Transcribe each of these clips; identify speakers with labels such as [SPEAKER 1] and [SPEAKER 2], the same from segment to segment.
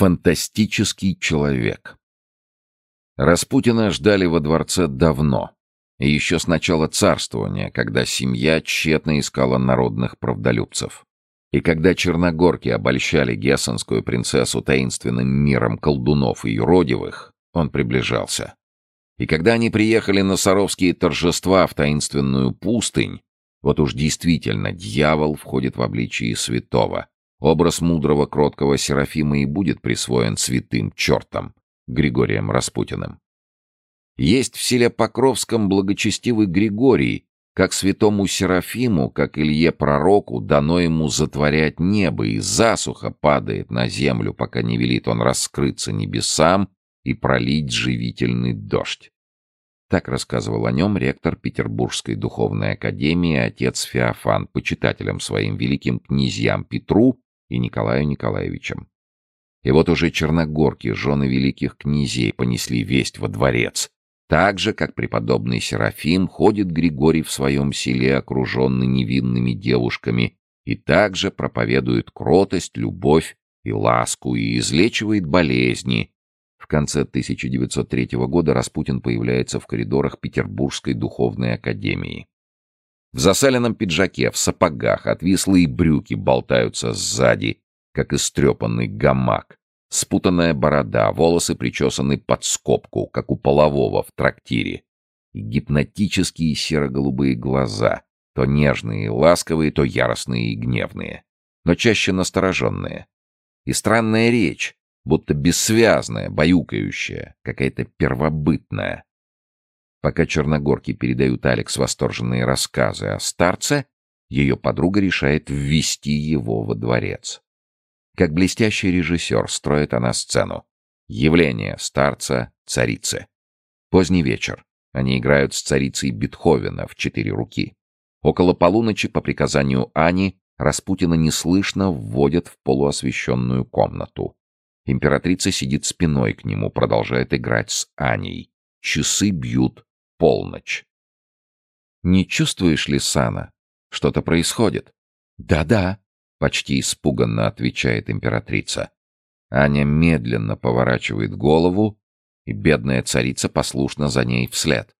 [SPEAKER 1] Фантастический человек. Распутина ждали во дворце давно, и еще с начала царствования, когда семья тщетно искала народных правдолюбцев. И когда черногорки обольщали гессенскую принцессу таинственным миром колдунов и юродивых, он приближался. И когда они приехали на Саровские торжества в таинственную пустынь, вот уж действительно дьявол входит в обличие святого, Образ мудрого, кроткого Серафима и будет присвоен святым чертом Григорием Распутиным. Есть в селе Покровском благочестивый Григорий, как святому Серафиму, как Илье Пророку, дано ему затворять небо, и засуха падает на землю, пока не велит он раскрыться небесам и пролить живительный дождь. Так рассказывал о нем ректор Петербургской духовной академии отец Феофан, почитателем своим великим князьям Петру и Николаю Николаевичем. И вот уже черногорки, жены великих князей, понесли весть во дворец. Так же, как преподобный Серафим, ходит Григорий в своем селе, окруженный невинными девушками, и также проповедует кротость, любовь и ласку, и излечивает болезни. В конце 1903 года Распутин появляется в коридорах Петербургской духовной академии. В засаленном пиджаке, в сапогах, отвислые брюки болтаются сзади, как истрепанный гамак. Спутанная борода, волосы причесаны под скобку, как у полового в трактире. И гипнотические серо-голубые глаза, то нежные и ласковые, то яростные и гневные, но чаще настороженные. И странная речь, будто бессвязная, баюкающая, какая-то первобытная. Пока черногорки передают Алекс восторженные рассказы о старце, ее подруга решает ввести его во дворец. Как блестящий режиссер строит она сцену. Явление старца, царицы. Поздний вечер. Они играют с царицей Бетховена в четыре руки. Около полуночи по приказанию Ани Распутина неслышно вводят в полуосвещенную комнату. Императрица сидит спиной к нему, продолжает играть с Аней. Часы бьют полночь. «Не чувствуешь ли, Сана? Что-то происходит?» «Да-да», — почти испуганно отвечает императрица. Аня медленно поворачивает голову, и бедная царица послушна за ней вслед.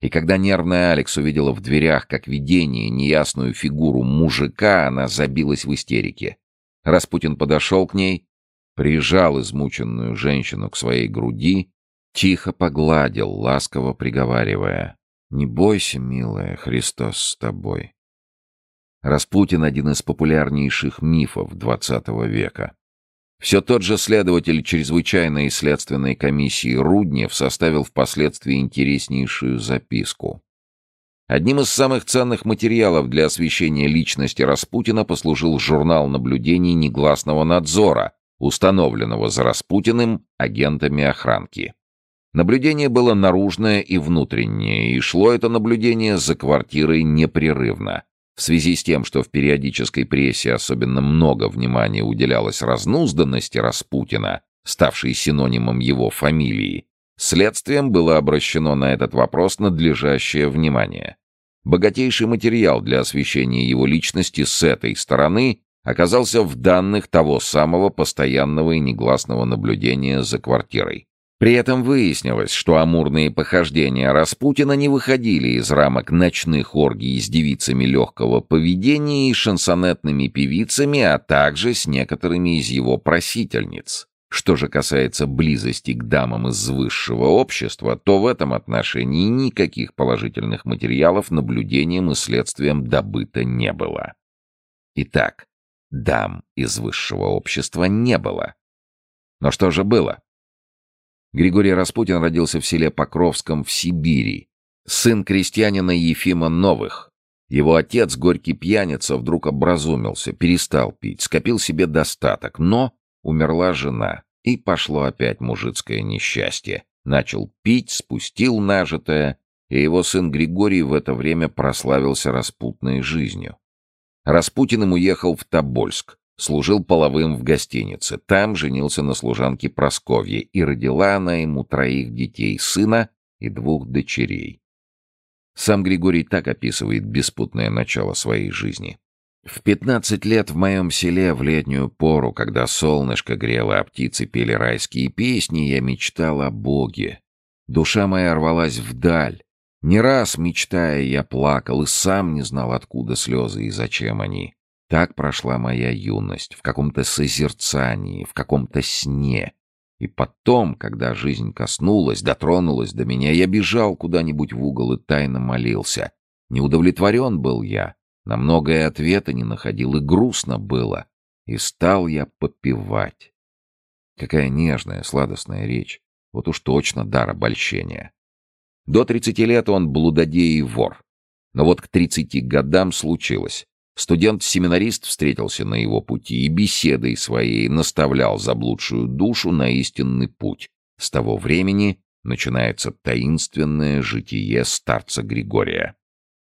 [SPEAKER 1] И когда нервная Алекс увидела в дверях, как видение, неясную фигуру мужика, она забилась в истерике. Распутин подошел к ней, прижал измученную женщину к своей груди Тихо погладил, ласково приговаривая. «Не бойся, милая, Христос с тобой». Распутин — один из популярнейших мифов XX века. Все тот же следователь чрезвычайной следственной комиссии Руднев составил впоследствии интереснейшую записку. Одним из самых ценных материалов для освещения личности Распутина послужил журнал наблюдений негласного надзора, установленного за Распутиным агентами охранки. Наблюдение было наружное и внутреннее, и шло это наблюдение за квартирой непрерывно. В связи с тем, что в периодической прессе особенно много внимания уделялось разнузданности Распутина, ставшей синонимом его фамилии, следствием было обращено на этот вопрос надлежащее внимание. Богатейший материал для освещения его личности с этой стороны оказался в данных того самого постоянного и негласного наблюдения за квартирой. При этом выяснилось, что амурные похождения Распутина не выходили из рамок ночных оргий с девицами легкого поведения и шансонетными певицами, а также с некоторыми из его просительниц. Что же касается близости к дамам из высшего общества, то в этом отношении никаких положительных материалов наблюдением и следствием добыто не было. Итак, дам из высшего общества не было. Но что же было? Григорий Распутин родился в селе Покровском в Сибири, сын крестьянина Ефима Новых. Его отец, горький пьяница, вдруг образумился, перестал пить, скопил себе достаток, но умерла жена, и пошло опять мужицкое несчастье. Начал пить, спустил нажитое, и его сын Григорий в это время прославился распутной жизнью. Распутиным уехал в Тобольск, Служил половым в гостинице. Там женился на служанке Просковье, и родила она ему троих детей, сына и двух дочерей. Сам Григорий так описывает беспутное начало своей жизни. В пятнадцать лет в моем селе в летнюю пору, когда солнышко грело, а птицы пели райские песни, я мечтал о Боге. Душа моя рвалась вдаль. Не раз, мечтая, я плакал и сам не знал, откуда слезы и зачем они. Так прошла моя юность, в каком-то созерцании, в каком-то сне. И потом, когда жизнь коснулась, дотронулась до меня, я бежал куда-нибудь в угол и тайно молился. Не удовлетворен был я, на многое ответа не находил, и грустно было. И стал я попивать. Какая нежная, сладостная речь. Вот уж точно дар обольщения. До тридцати лет он блудодей и вор. Но вот к тридцати годам случилось. Студент-семинарист встретился на его пути и беседой своей наставлял заблудшую душу на истинный путь. С того времени начинается таинственное житие старца Григория.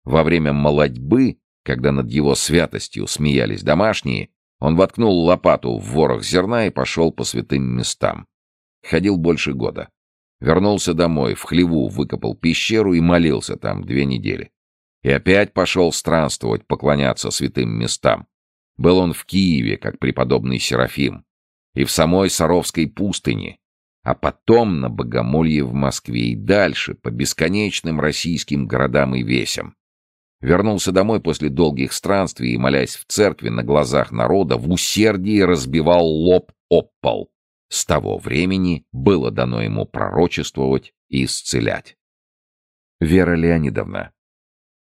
[SPEAKER 1] Во время молодьбы когда над его святостью смеялись домашние, он воткнул лопату в ворох зерна и пошел по святым местам. Ходил больше года. Вернулся домой, в хлеву выкопал пещеру и молился там две недели. И опять пошел странствовать, поклоняться святым местам. Был он в Киеве, как преподобный Серафим, и в самой Саровской пустыне, а потом на Богомолье в Москве и дальше, по бесконечным российским городам и весям. Вернулся домой после долгих странствий и, молясь в церкви на глазах народа, в усердии разбивал лоб об пол. С того времени было дано ему пророчествовать и исцелять. Вера Леонидовна.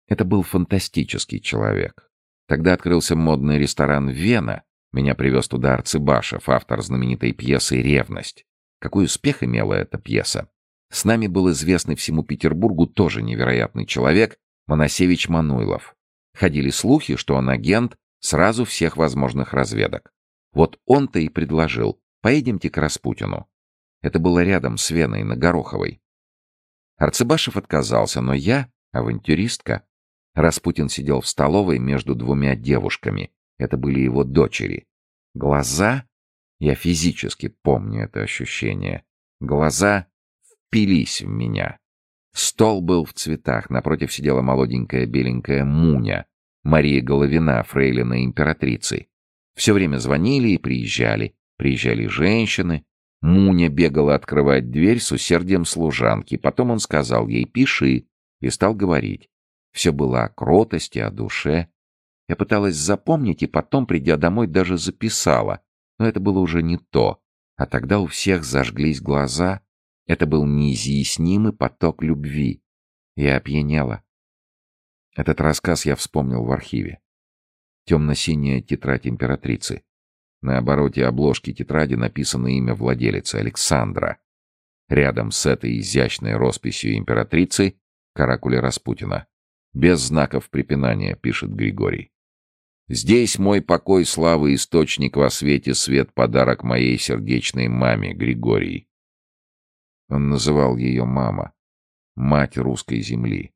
[SPEAKER 1] Это был фантастический человек. Тогда открылся модный ресторан «Вена». Меня привез туда Арцебашев, автор знаменитой пьесы «Ревность». Какой успех имела эта пьеса? С нами был известный всему Петербургу тоже невероятный человек, Моносевич Мануйлов. Ходили слухи, что он агент сразу всех возможных разведок. Вот он-то и предложил «поедемте к Распутину». Это было рядом с Веной на Гороховой. Арцебашев отказался, но я, авантюристка. Распутин сидел в столовой между двумя девушками. Это были его дочери. Глаза, я физически помню это ощущение, глаза впились в меня. Стол был в цветах, напротив сидела молоденькая беленькая Муня, Мария Головина, фрейлина императрицы. Все время звонили и приезжали. Приезжали женщины. Муня бегала открывать дверь с усердием служанки. Потом он сказал ей «пиши» и стал говорить. Все было о кротости, о душе. Я пыталась запомнить и потом, придя домой, даже записала. Но это было уже не то. А тогда у всех зажглись глаза, это был неизъяснимый поток любви. Я опьянела. Этот рассказ я вспомнил в архиве. Темно-синяя тетрадь императрицы. На обороте обложки тетради написано имя владелицы Александра. Рядом с этой изящной росписью императрицы каракули Распутина. Без знаков препинания, пишет Григорий. Здесь мой покой, славы, источник во свете, свет, подарок моей сердечной маме, Григорий. Он называл ее мама, мать русской земли.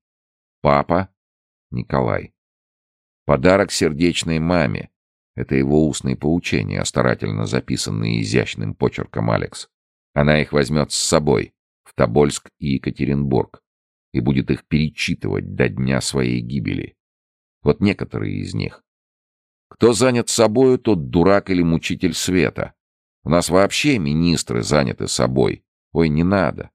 [SPEAKER 1] Папа — Николай. Подарок сердечной маме — это его устные поучения, старательно записанные изящным почерком Алекс. Она их возьмет с собой в Тобольск и Екатеринбург и будет их перечитывать до дня своей гибели. Вот некоторые из них. Кто занят собою, тот дурак или мучитель света. У нас вообще министры заняты собой, Ой, не надо.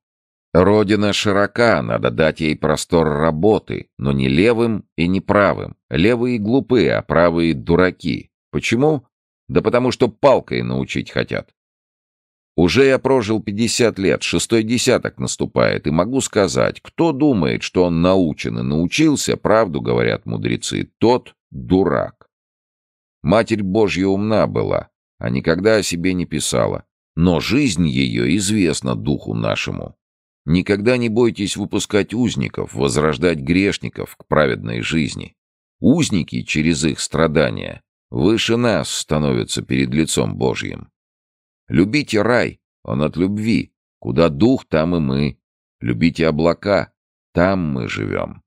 [SPEAKER 1] Родина широка, надо дать ей простор работы, но не левым и не правым. Левые глупые, а правые дураки. Почему? Да потому что палкой научить хотят. Уже я прожил 50 лет, шестой десяток наступает, и могу сказать, кто думает, что он научен и научился, правду говорят мудрецы, тот дурак. Матерь Божья умна была, а никогда о себе не писала. Но жизнь ее известна духу нашему. Никогда не бойтесь выпускать узников, возрождать грешников к праведной жизни. Узники через их страдания выше нас становятся перед лицом Божьим. Любите рай, он от любви. Куда дух, там и мы. Любите облака, там мы живем.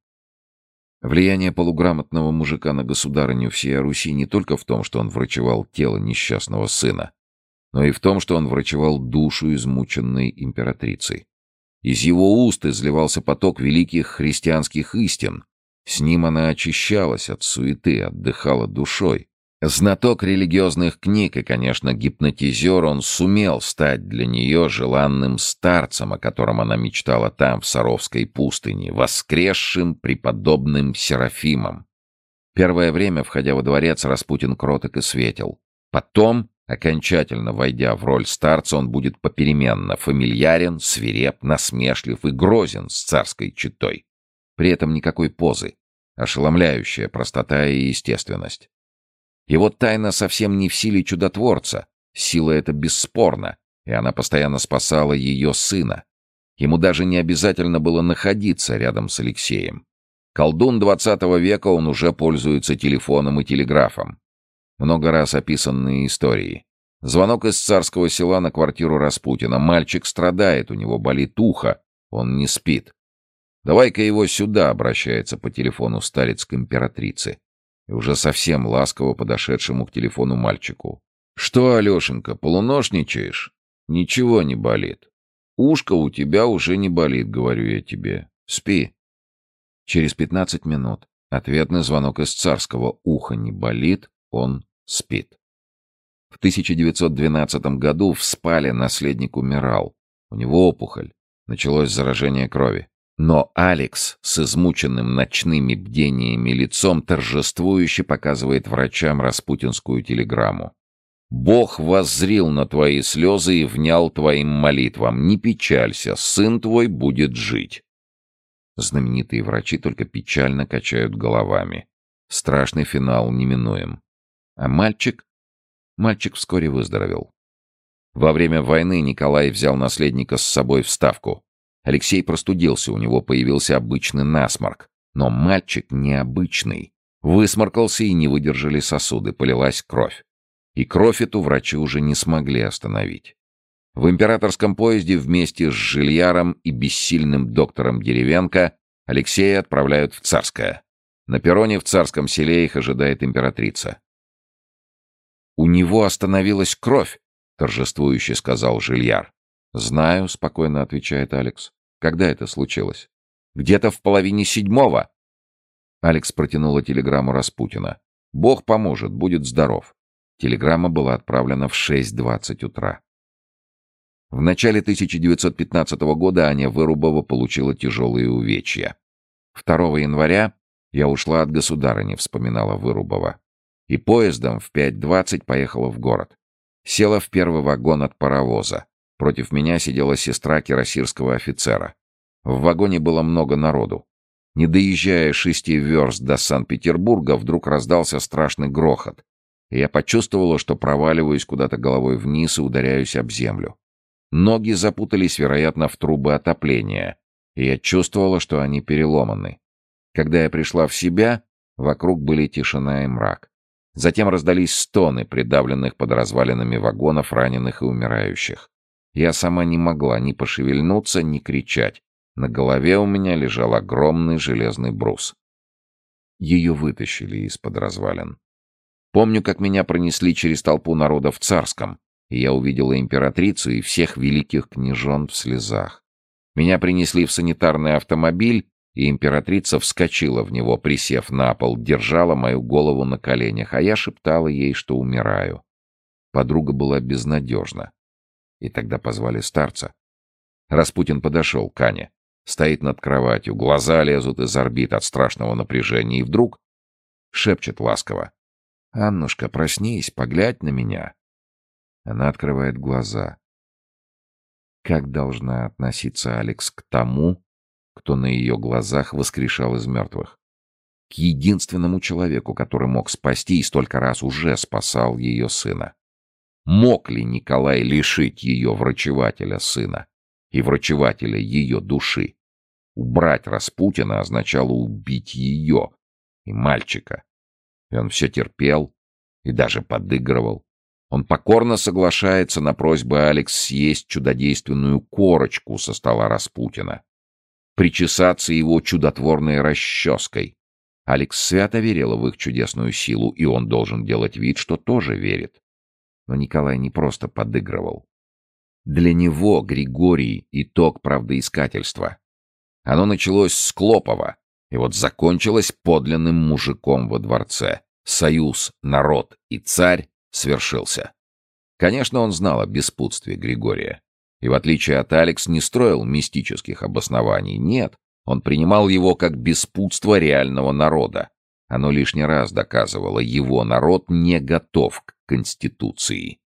[SPEAKER 1] Влияние полуграмотного мужика на государыню всей Руси не только в том, что он врачевал тело несчастного сына, но и в том, что он врачевал душу измученной императрицей. Из его уст изливался поток великих христианских истин, С ним она очищалась от суеты, отдыхала душой. Знаток религиозных книг и, конечно, гипнотизер, он сумел стать для нее желанным старцем, о котором она мечтала там, в Саровской пустыне, воскресшим преподобным Серафимом. Первое время, входя во дворец, Распутин кроток и светил. Потом, окончательно войдя в роль старца, он будет попеременно фамильярен, свиреп, насмешлив и грозен с царской четой. При этом никакой позы. Ошеломляющая простота и естественность. Его тайна совсем не в силе чудотворца. Сила эта бесспорна, и она постоянно спасала ее сына. Ему даже не обязательно было находиться рядом с Алексеем. Колдун двадцатого века, он уже пользуется телефоном и телеграфом. Много раз описанные истории. Звонок из царского села на квартиру Распутина. Мальчик страдает, у него болит ухо, он не спит. «Давай-ка его сюда», — обращается по телефону старец к императрице и уже совсем ласково подошедшему к телефону мальчику. «Что, Алешенька, полуношничаешь? Ничего не болит. Ушко у тебя уже не болит, говорю я тебе. Спи». Через пятнадцать минут ответный звонок из царского «Ухо не болит, он спит». В 1912 году в спале наследник умирал. У него опухоль. Началось заражение крови. Но Алекс с измученным ночными бдениями лицом торжествующе показывает врачам распутинскую телеграмму. «Бог воззрил на твои слезы и внял твоим молитвам. Не печалься, сын твой будет жить». Знаменитые врачи только печально качают головами. Страшный финал неминуем. А мальчик? Мальчик вскоре выздоровел. Во время войны Николай взял наследника с собой в Ставку. Алексей простудился, у него появился обычный насморк. Но мальчик необычный. Высморкался и не выдержали сосуды, полилась кровь. И кровь эту врачи уже не смогли остановить. В императорском поезде вместе с Жильяром и бессильным доктором Деревенко Алексея отправляют в Царское. На перроне в Царском селе их ожидает императрица. «У него остановилась кровь», — торжествующе сказал Жильяр. «Знаю», — спокойно отвечает Алекс. «Когда это случилось?» «Где-то в половине седьмого». Алекс протянула телеграмму Распутина. «Бог поможет, будет здоров». Телеграмма была отправлена в 6.20 утра. В начале 1915 года Аня Вырубова получила тяжелые увечья. 2 января я ушла от государыни, вспоминала Вырубова. И поездом в 5.20 поехала в город. Села в первый вагон от паровоза. Против меня сидела сестра кирасирского офицера. В вагоне было много народу. Не доезжая шести верст до Санкт-Петербурга, вдруг раздался страшный грохот, и я почувствовала, что проваливаюсь куда-то головой вниз и ударяюсь об землю. Ноги запутались, вероятно, в трубы отопления, и я чувствовала, что они переломаны. Когда я пришла в себя, вокруг были тишина и мрак. Затем раздались стоны, придавленных под развалинами вагонов раненых и умирающих. Я сама не могла ни пошевельнуться, ни кричать. На голове у меня лежал огромный железный брус. Ее вытащили из-под развалин. Помню, как меня пронесли через толпу народа в Царском, и я увидела императрицу и всех великих княжон в слезах. Меня принесли в санитарный автомобиль, и императрица вскочила в него, присев на пол, держала мою голову на коленях, а я шептала ей, что умираю. Подруга была безнадежна. И тогда позвали старца. Распутин подошел к Ане. Стоит над кроватью, глаза лезут из орбит от страшного напряжения, и вдруг шепчет ласково. «Аннушка, проснись, поглядь на меня». Она открывает глаза. Как должна относиться Алекс к тому, кто на ее глазах воскрешал из мертвых? К единственному человеку, который мог спасти и столько раз уже спасал ее сына. Мог ли Николай лишить ее врачевателя сына и врачевателя ее души? Убрать Распутина означало убить ее и мальчика. И он все терпел и даже подыгрывал. Он покорно соглашается на просьбы Алекс съесть чудодейственную корочку со стола Распутина. Причесаться его чудотворной расческой. Алекс свято верила в их чудесную силу, и он должен делать вид, что тоже верит. Но Николай не просто подыгрывал. Для него Григорий — итог правдоискательства. Оно началось с Клопова, И вот закончилось подлинным мужиком во дворце. Союз, народ и царь свершился. Конечно, он знал о беспутстве Григория. И в отличие от Алекс не строил мистических обоснований. Нет, он принимал его как беспутство реального народа. Оно лишний раз доказывало, его народ не готов к Конституции.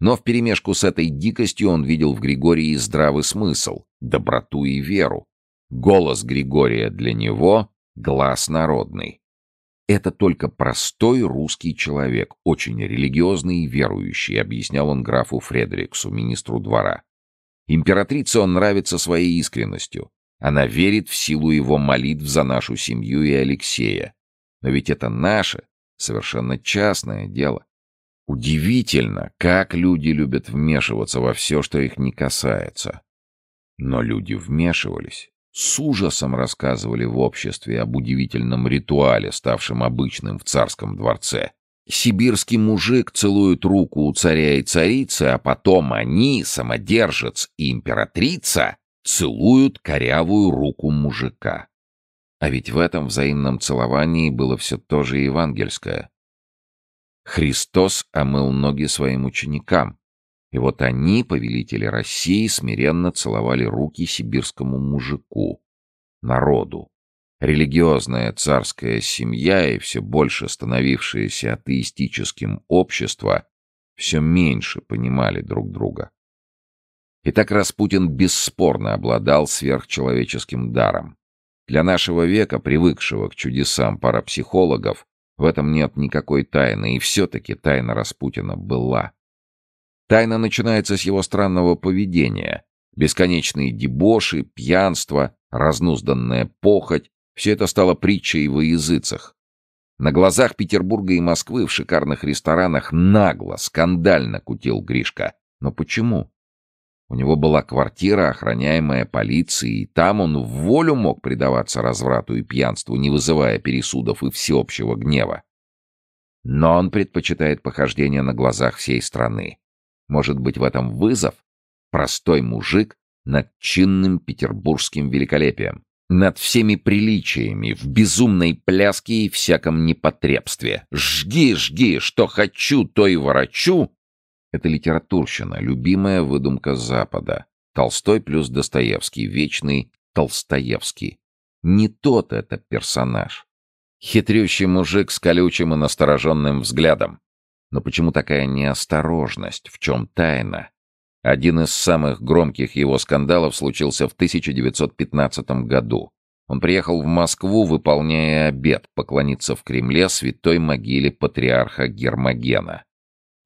[SPEAKER 1] Но вперемешку с этой дикостью он видел в Григории здравый смысл, доброту и веру. Голос Григория для него — глаз народный. Это только простой русский человек, очень религиозный и верующий, объяснял он графу Фредериксу, министру двора. Императрице он нравится своей искренностью. Она верит в силу его молитв за нашу семью и Алексея. Но ведь это наше, совершенно частное дело. Удивительно, как люди любят вмешиваться во все, что их не касается. Но люди вмешивались. С ужасом рассказывали в обществе об удивительном ритуале, ставшем обычным в царском дворце. Сибирский мужик целует руку у царя и царицы, а потом они, самодержец и императрица, целуют корявую руку мужика. А ведь в этом взаимном целовании было все то же евангельское. Христос омыл ноги своим ученикам, и вот они, повелители России, смиренно целовали руки сибирскому мужику, народу. Религиозная царская семья и все больше становившееся атеистическим общество все меньше понимали друг друга. Итак, Распутин бесспорно обладал сверхчеловеческим даром. Для нашего века, привыкшего к чудесам парапсихологов, в этом нет никакой тайны, и все-таки тайна Распутина была. Тайна начинается с его странного поведения. Бесконечные дебоши, пьянство, разнузданная похоть — все это стало притчей во языцах. На глазах Петербурга и Москвы в шикарных ресторанах нагло, скандально кутил Гришка. Но почему? У него была квартира, охраняемая полицией, и там он в волю мог предаваться разврату и пьянству, не вызывая пересудов и всеобщего гнева. Но он предпочитает похождения на глазах всей страны. Может быть, в этом вызов? Простой мужик над чинным петербургским великолепием, над всеми приличиями, в безумной пляске и всяком непотребстве. «Жги, жги, что хочу, то и ворочу!» Это литературщина, любимая выдумка Запада. Толстой плюс Достоевский, вечный Толстоевский. Не тот это персонаж. Хитрющий мужик с колючим и настороженным взглядом. Но почему такая неосторожность? В чем тайна? Один из самых громких его скандалов случился в 1915 году. Он приехал в Москву, выполняя обет, поклониться в Кремле святой могиле патриарха Гермогена.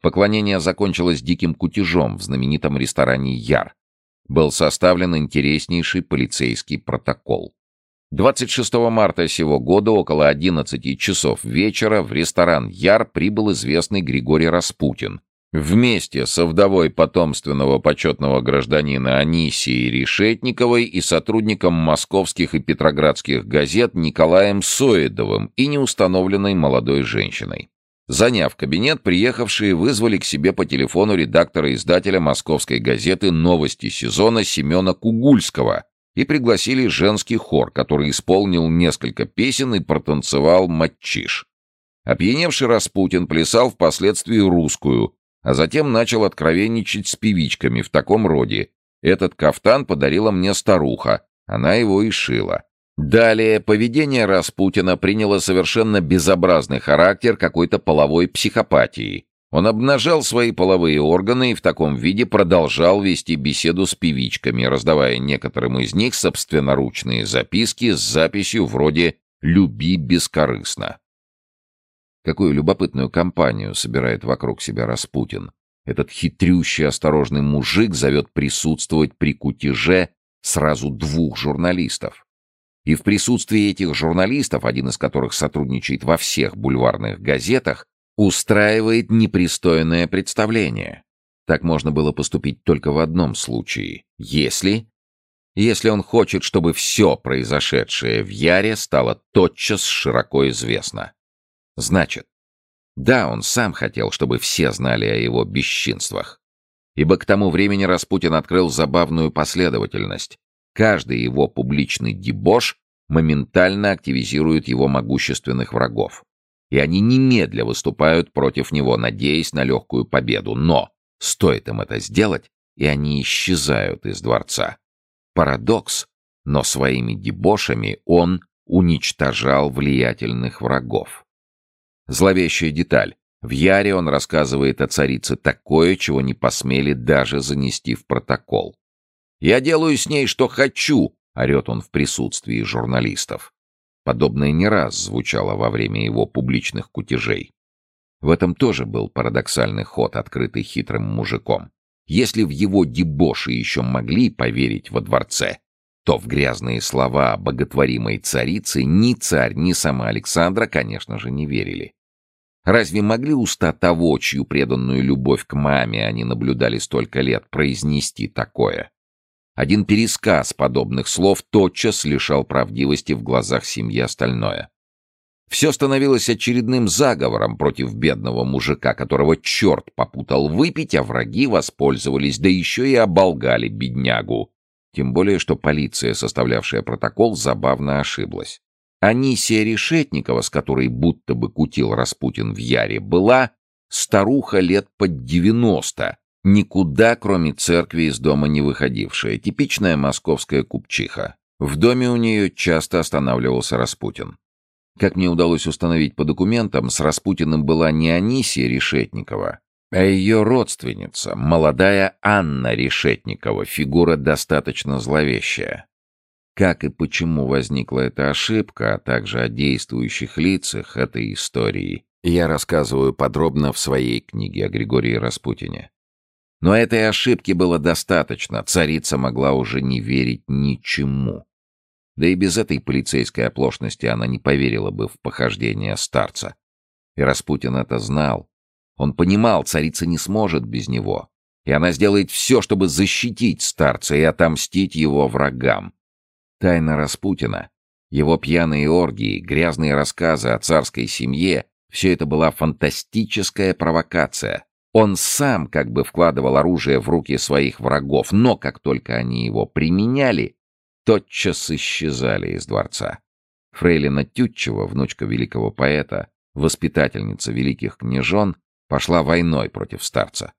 [SPEAKER 1] Поклонение закончилось диким кутежом в знаменитом ресторане «Яр». Был составлен интереснейший полицейский протокол. 26 марта сего года около 11 часов вечера в ресторан «Яр» прибыл известный Григорий Распутин. Вместе со вдовой потомственного почетного гражданина Анисией Решетниковой и сотрудником московских и петроградских газет Николаем Соедовым и неустановленной молодой женщиной. Заняв кабинет, приехавшие вызвали к себе по телефону редактора-издателя московской газеты «Новости сезона» Семена Кугульского и пригласили женский хор, который исполнил несколько песен и протанцевал матчиш. Опьяневший Распутин плясал впоследствии русскую, а затем начал откровенничать с певичками в таком роде. Этот кафтан подарила мне старуха, она его и шила. Далее поведение Распутина приняло совершенно безобразный характер какой-то половой психопатии. Он обнажал свои половые органы и в таком виде продолжал вести беседу с певичками, раздавая некоторым из них собственноручные записки с записью вроде «Люби бескорыстно». Какую любопытную компанию собирает вокруг себя Распутин. Этот хитрющий осторожный мужик зовет присутствовать при кутеже сразу двух журналистов. И в присутствии этих журналистов, один из которых сотрудничает во всех бульварных газетах, устраивает непристойное представление. Так можно было поступить только в одном случае. Если... Если он хочет, чтобы все произошедшее в Яре стало тотчас широко известно. Значит, да, он сам хотел, чтобы все знали о его бесчинствах. Ибо к тому времени Распутин открыл забавную последовательность. Каждый его публичный дебош моментально активизирует его могущественных врагов. И они немедля выступают против него, надеясь на легкую победу. Но стоит им это сделать, и они исчезают из дворца. Парадокс, но своими дебошами он уничтожал влиятельных врагов. Зловещая деталь. В Яре он рассказывает о царице такое, чего не посмели даже занести в протокол. «Я делаю с ней, что хочу», — орет он в присутствии журналистов. Подобное не раз звучало во время его публичных кутежей. В этом тоже был парадоксальный ход, открытый хитрым мужиком. Если в его дебоши еще могли поверить во дворце, то в грязные слова боготворимой царицы ни царь, ни сама Александра, конечно же, не верили. Разве могли уста того, чью преданную любовь к маме они наблюдали столько лет, произнести такое? Один пересказ подобных слов тотчас лишал правдивости в глазах семьи остальное. Все становилось очередным заговором против бедного мужика, которого черт попутал выпить, а враги воспользовались, да еще и оболгали беднягу. Тем более, что полиция, составлявшая протокол, забавно ошиблась. Анисия Решетникова, с которой будто бы кутил Распутин в Яре, была старуха лет под девяносто, никуда, кроме церкви, из дома не выходившая, типичная московская купчиха. В доме у нее часто останавливался Распутин. Как мне удалось установить по документам, с Распутиным была не Анисия Решетникова, а ее родственница, молодая Анна Решетникова, фигура достаточно зловещая. Как и почему возникла эта ошибка, а также о действующих лицах этой истории, я рассказываю подробно в своей книге о Григории Распутине. Но этой ошибки было достаточно, царица могла уже не верить ничему. Да и без этой полицейской оплошности она не поверила бы в похождение старца. И Распутин это знал. Он понимал, царица не сможет без него. И она сделает все, чтобы защитить старца и отомстить его врагам. Тайна Распутина, его пьяные оргии, грязные рассказы о царской семье — все это была фантастическая провокация. Он сам как бы вкладывал оружие в руки своих врагов, но как только они его применяли, тотчас исчезали из дворца. Фрейлина Тютчева, внучка великого поэта, воспитательница великих княжон, пошла войной против старца.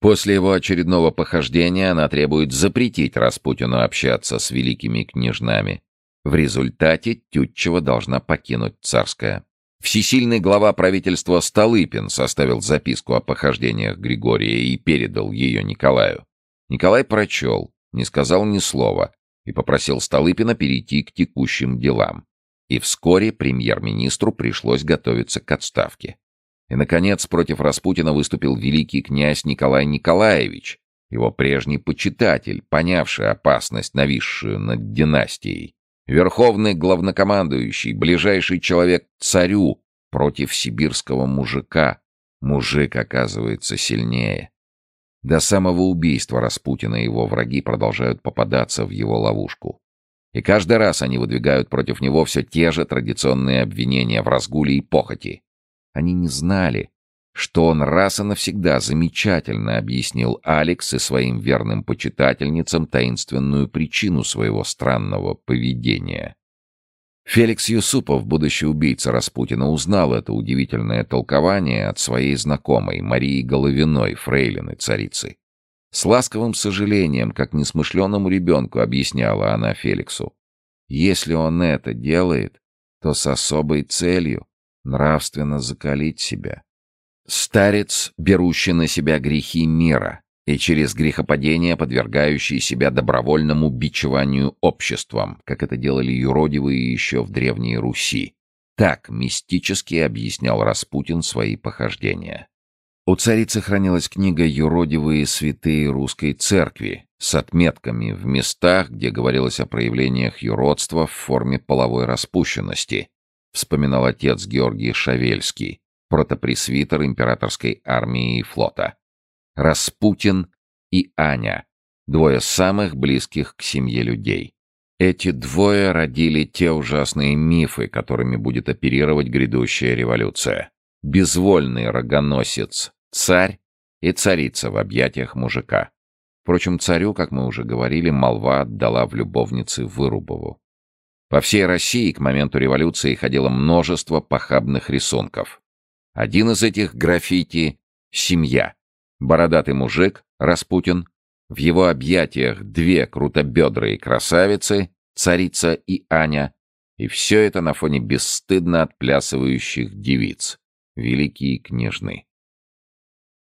[SPEAKER 1] После его очередного похождения она требует запретить Распутину общаться с великими княжнами. В результате Тютчева должна покинуть царское. Всесильный глава правительства Столыпин составил записку о похождениях Григория и передал ее Николаю. Николай прочел, не сказал ни слова и попросил Столыпина перейти к текущим делам. И вскоре премьер-министру пришлось готовиться к отставке. И, наконец, против Распутина выступил великий князь Николай Николаевич, его прежний почитатель, понявший опасность, нависшую над династией. Верховный главнокомандующий, ближайший человек царю против сибирского мужика. Мужик оказывается сильнее. До самого убийства Распутина его враги продолжают попадаться в его ловушку. И каждый раз они выдвигают против него все те же традиционные обвинения в разгуле и похоти. Они не знали, что он раз и навсегда замечательно объяснил Алекс и своим верным почитательницам таинственную причину своего странного поведения. Феликс Юсупов, будущий убийца Распутина, узнал это удивительное толкование от своей знакомой Марии Головиной, фрейлины царицы. С ласковым сожалением, как несмышленному ребенку, объясняла она Феликсу. Если он это делает, то с особой целью нравственно закалить себя. Старец, берущий на себя грехи мира и через грехопадение подвергающий себя добровольному бичеванию обществом, как это делали юродивые еще в Древней Руси. Так мистически объяснял Распутин свои похождения. У царицы хранилась книга «Юродивые святые русской церкви» с отметками в местах, где говорилось о проявлениях юродства в форме половой распущенности, вспоминал отец Георгий Шавельский, протопресвитер императорской армии и флота. Распутин и Аня, двое самых близких к семье людей. Эти двое родили те ужасные мифы, которыми будет оперировать грядущая революция. Безвольный рогоносец, царь и царица в объятиях мужика. Впрочем, царю, как мы уже говорили, молва отдала в любовнице Вырубову. По всей России к моменту революции ходило множество похабных рисунков. Один из этих граффити — «Семья». Бородатый мужик, Распутин, в его объятиях две крутобедрые красавицы, царица и Аня, и все это на фоне бесстыдно отплясывающих девиц, великие княжны.